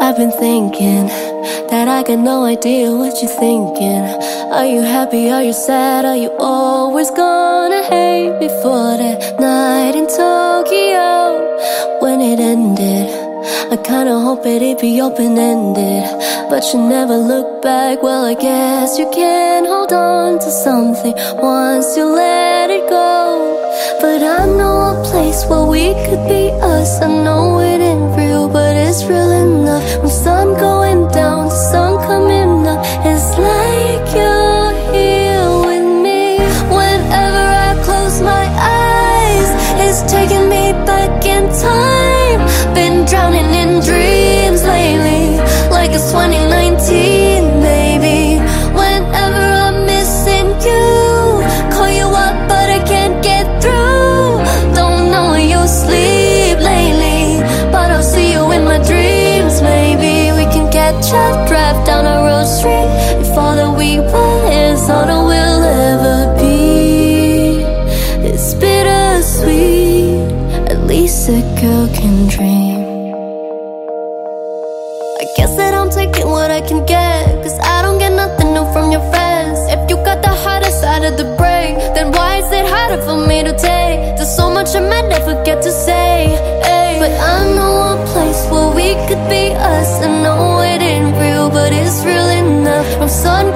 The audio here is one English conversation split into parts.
I've been thinking that I got no idea what you're thinking. Are you happy? Are you sad? Are you always gonna hate me for that night in Tokyo? When it ended, I kinda hoped it'd be open ended. But you never look back. Well, I guess you can hold on to something once you let it go. But I know a place where we could be us. I know it in. real real enough. drive down a road If all that we is all that we'll ever be It's bittersweet. At least a girl can dream. I guess that I'm taking what I can get.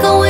con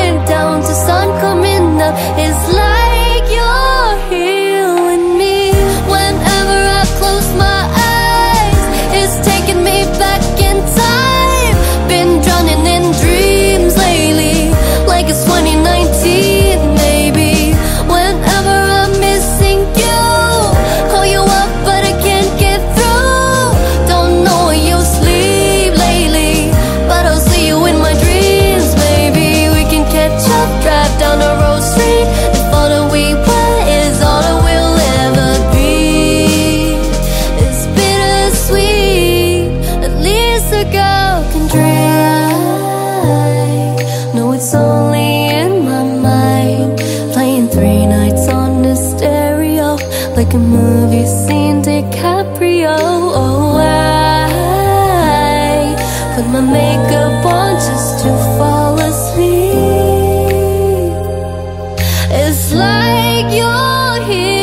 on just to fall asleep. It's like you're here.